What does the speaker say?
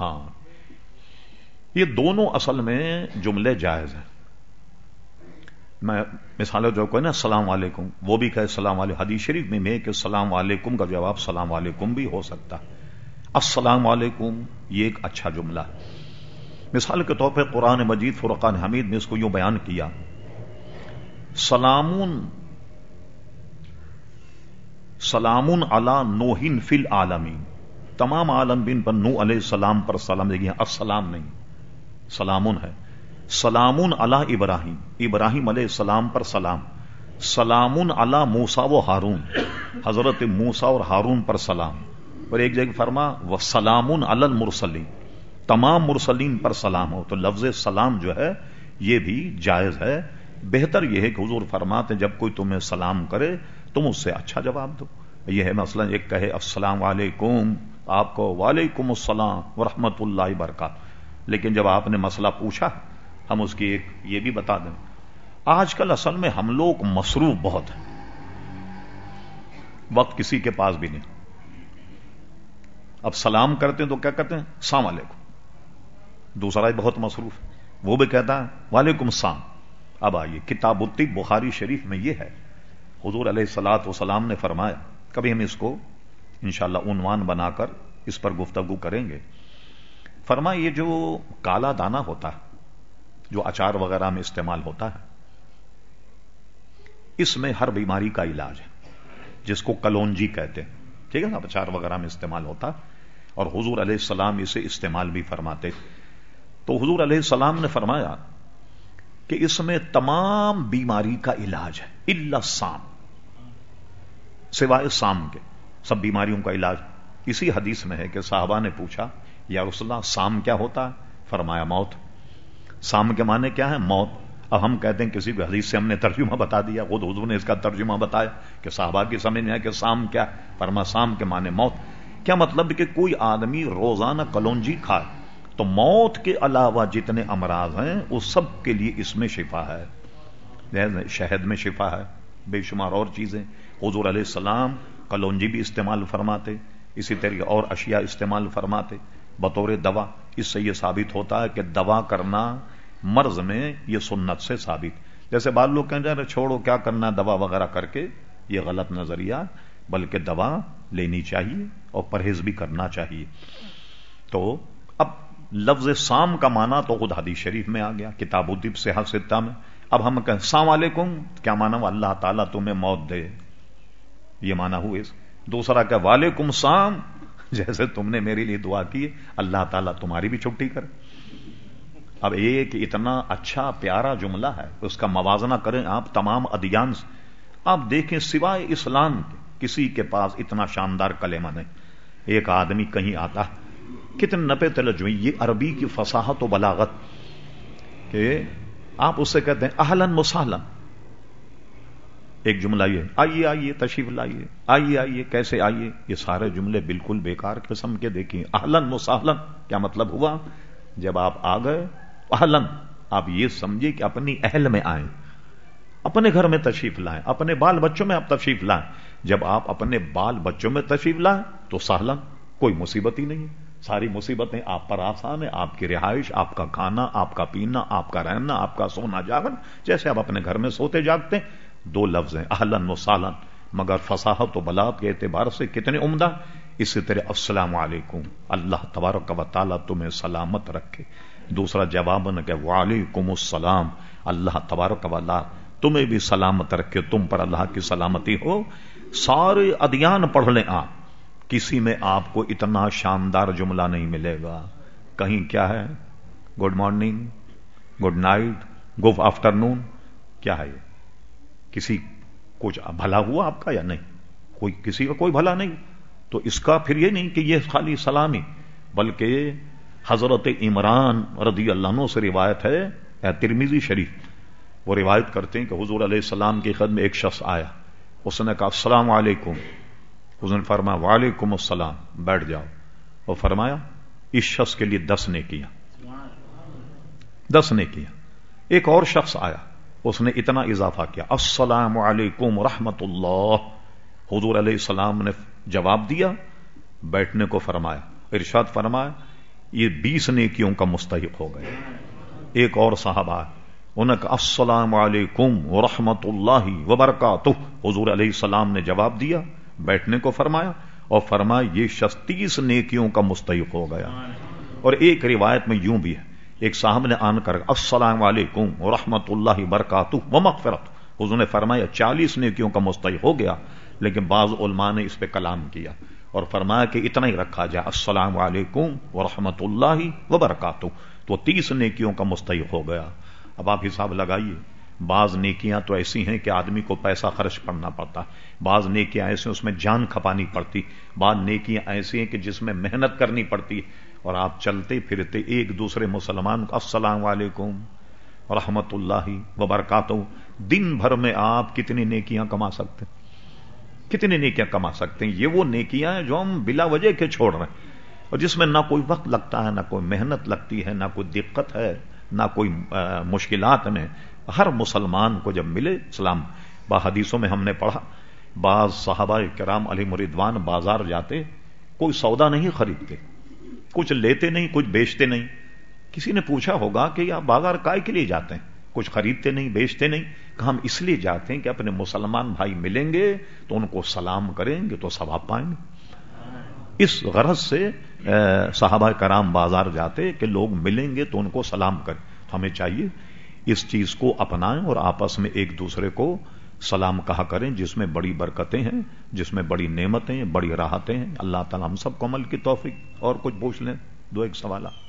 ہاں۔ یہ دونوں اصل میں جملے جائز ہیں۔ میں مثال جو نا السلام علیکم وہ بھی کہے السلام علیکم حدیث شریف میں میں کہ السلام علیکم کا جواب السلام علیکم بھی ہو سکتا ہے۔ السلام علیکم یہ ایک اچھا جملہ ہے۔ مثال کے طور پہ قرآن مجید فرقان حمید نے اس کو یوں بیان کیا۔ سلامون سلامون علی نوہن فل عالمین تمام عالم بن پر نو علیہ السلام پر سلام دیکھیے السلام نہیں۔ سلامون ہے۔ سلامون علی ابراہیم۔ ابراہیم علیہ السلام پر سلام۔ سلامون علی موسا و ہارون۔ حضرت موسا اور ہارون پر سلام۔ اور ایک جگہ فرما وہ سلامون المرسلین۔ تمام مرسلین پر سلام ہو۔ تو لفظ سلام جو ہے، یہ بھی جائز ہے۔ بہتر یہ ہے کہ حضور فرماتے ہیں، جب کوئی تمہیں سلام کرے، تم اس سے اچھا جواب دو۔ یہ ہے، مثلا ایک کہے، السلام علیکم۔ آپ کو وعلیکم السلام ورحمۃ اللہ وبرکاتہ۔ لیکن جب آپ نے مسئلہ پوچھا، ہم اس کی ایک یہ بھی بتا دیں۔ آج کل اصل میں ہم لوگ مصروف بہت ہیں۔ وقت کسی کے پاس بھی نہیں۔ اب سلام کرتے ہیں تو کیا کہتے ہیں؟ السلام علیکم۔ دوسرا ہی بہت مصروف وہ بھی کہتا ہے، وعلیکم السلام۔ اب آئیے، کتاب الطب بخاری شریف میں یہ ہے۔ حضور علیہ السلاط وسلام نے فرمایا، کبھی ہم اس کو انشاءاللہ عنوان بنا کر اس پر گفتگو کریں گے۔ فرما یہ جو کالا دانا ہوتا ہے، جو اچار وغیرہ میں استعمال ہوتا ہے، اس میں ہر بیماری کا علاج ہے، جس کو کلونجی کہتے ہیں۔ ٹھیک ہے نا؟ اچار وغیرہ میں استعمال ہوتا اور حضور علیہ السلام اسے استعمال بھی فرماتے تو حضور علیہ السلام نے فرمایا کہ اس میں تمام بیماری کا علاج ہے اللہ سام، سوائے سام کے۔ سب بیماریوں کا علاج۔ اسی حدیث میں ہے کہ صحابہ نے پوچھا، یا رسول اللہ، سام کیا ہوتا ہے؟ فرمایا، موت۔ سام کے معنی کیا ہے؟ موت۔ اب ہم کہتے ہیں کسی بھی حدیث سے ہم نے ترجمہ بتا دیا، خود حضور نے اس کا ترجمہ بتایا کہ صحابہ کی سمجھ میں ہے کہ سام کیا فرما سام کے معنی موت۔ کیا مطلب کہ کوئی آدمی روزانہ کلونجی کھائے؟ تو موت کے علاوہ جتنے امراض ہیں اس سب کے لیے اس میں شفا ہے۔ شہد میں شفا ہے، بے شمار اور چیزیں۔ حضور علیہ السلام کلونجی بھی استعمال فرماتے، اسی طریقے اور اشیاء استعمال فرماتے، بطور دوا۔ اس سے یہ ثابت ہوتا ہے کہ دوا کرنا مرض میں یہ سنت سے ثابت۔ جیسے بعض لوگ کہیں جائے چھوڑو، کیا کرنا دوا وغیرہ کر کے؟ یہ غلط نظریہ، بلکہ دوا لینی چاہیے اور پرہیز بھی کرنا چاہیے۔ تو اب لفظ سام کا مانا تو خود حدیث شریف میں آ گیا، کتاب الدیب سے ستہ میں۔ اب ہم کہیں السلام علیکم! کیا مانا اللہ تعالیٰ تمہیں موت دے۔ یہ مانا ہوئے دوسرا کہ وعلیکم سام جیسے تم نے میرے لیے دعا کی، اللہ تعالیٰ تمہاری بھی چھٹی کر اب ایک اتنا اچھا پیارا جملہ ہے، اس کا موازنہ کریں آپ تمام ادیان سے۔ آپ دیکھیں سوائے اسلام کے، کسی کے پاس اتنا شاندار کلمہ نہیں۔ ایک آدمی کہیں آتا کتنے نپے تلجوئی یہ عربی کی فصاحت و بلاغت کہ آپ اس سے کہتے ہیں اہلن مسالن ایک جملہ یہ آئیے آئیے، تشریف لائیے، آئیے آئیے، کیسے آئیے؟ یہ سارے جملے بالکل بیکار قسم کے دیکھیں۔ اہلن مسالن کیا مطلب ہوا؟ جب آپ آ گئے اہلن آپ یہ سمجھے کہ اپنی اہل میں آئیں۔ اپنے گھر میں تشریف لائیں، اپنے بال بچوں میں آپ تشریف لائیں۔ جب آپ اپنے بال بچوں میں تشریف لائیں تو سہلن کوئی مصیبت ہی نہیں۔ ساری مصیبتیں آپ پر آسان ہے آپ کی رہائش، آپ کا کھانا، آپ کا پینا، آپ کا رہنا، آپ کا سونا جاگن جیسے آپ اپنے گھر میں سوتے جاگتے دو لفظ ہیں اہلن و سالن مگر فصاحت و بلاد کے اعتبار سے کتنے عمدہ؟ اسی طرح السلام علیکم، اللہ تبارک و تعالیٰ تمہیں سلامت رکھے۔ دوسرا جواب نہ کہ وعلیکم السلام، اللہ تبارک و اللہ تمہیں بھی سلامت رکھے، تم پر اللہ کی سلامتی ہو۔ سارے ادیان پڑھ لیں آپ، کسی میں آپ کو اتنا شاندار جملہ نہیں ملے گا۔ کہیں کیا ہے؟ Good morning, good night, good afternoon کیا ہے یہ؟ کسی کچھ بھلا ہوا آپ کا یا نہیں؟ کوئی کسی کا کوئی بھلا نہیں۔ تو اس کا پھر یہ نہیں کہ یہ خالی سلامی، بلکہ حضرت عمران رضی اللہ عنہ سے روایت ہے ترمیزی شریف۔ وہ روایت کرتے ہیں کہ حضور علیہ السلام کی خد میں ایک شخص آیا۔ اس نے کہا، السلام علیکم۔ حضور نے فرمایا، وعلیکم السلام، بیٹھ جاؤ۔ وہ فرمایا، اس شخص کے لیے دس نے کیا دس نے کیا ایک اور شخص آیا۔ اس نے اتنا اضافہ کیا۔ السلام علیکم رحمت اللہ۔ حضور علیہ السلام نے جواب دیا، بیٹھنے کو فرمایا، ارشاد فرمایا، یہ بیس نیکیوں کا مستحق ہو گئے۔ ایک اور صحابہ انہیں کہا، السلام علیکم ورحمۃ اللہ وبرکاتہ۔ حضور علیہ السلام نے جواب دیا، بیٹھنے کو فرمایا، اور فرمایا، یہ شخص تیس نیکیوں کا مستحق ہو گیا۔ اور ایک روایت میں یوں بھی ہے ایک صاحب نے آن کر السلام علیکم ورحمۃ اللہ وبرکاتہ و مغفرت حضور نے فرمایا، چالیس نیکیوں کا مستحق ہو گیا، لیکن بعض علماء نے اس پہ کلام کیا اور فرمایا کہ اتنا ہی رکھا جائے۔ السلام علیکم ورحمۃ اللہ وبرکاتہ۔ تو تیس نیکیوں کا مستحق ہو گیا۔ اب آپ حساب لگائیے۔ بعض نیکیاں تو ایسی ہیں کہ آدمی کو پیسہ خرچ کرنا پڑتا بعض نیکیاں ایسی اس میں جان کھپانی پڑتی۔ بعض نیکیاں ایسی ہیں کہ جس میں محنت کرنی پڑتی اور آپ چلتے پھرتے ایک دوسرے مسلمان کو السلام علیکم رحمت اللہ وبرکاتہ۔ دن بھر میں آپ کتنی نیکیاں کما سکتے کتنی نیکیاں کما سکتے ہیں؟ یہ وہ نیکیاں ہیں جو ہم بلا وجہ کے چھوڑ رہے ہیں۔ اور جس میں نہ کوئی وقت لگتا ہے، نہ کوئی محنت لگتی ہے، نہ کوئی دقت ہے، نہ کوئی مشکلات میں ہر مسلمان کو جب ملے اسلام، با حدیثوں میں ہم نے پڑھا، بعض صحابہ کرام علی مریدوان بازار جاتے، کوئی سودا نہیں خریدتے، کچھ لیتے نہیں، کچھ بیچتے نہیں۔ کسی نے پوچھا ہوگا کہ آپ بازار کائے کے لیے جاتے ہیں؟ کچھ خریدتے نہیں، بیچتے نہیں۔ کہ ہم اس لیے جاتے ہیں کہ اپنے مسلمان بھائی ملیں گے تو ان کو سلام کریں گے تو ثواب پائیں گے۔ اس غرض سے صحابہ کرام بازار جاتے کہ لوگ ملیں گے تو ان کو سلام کریں۔ ہمیں چاہیے اس چیز کو اپنائیں اور آپس میں ایک دوسرے کو سلام کہا کریں، جس میں بڑی برکتیں ہیں، جس میں بڑی نعمتیں بڑی راحتیں ہیں۔ اللہ تعالیٰ ہم سب کو عمل کی توفیق اور کچھ پوچھ لیں، دو ایک سوالات۔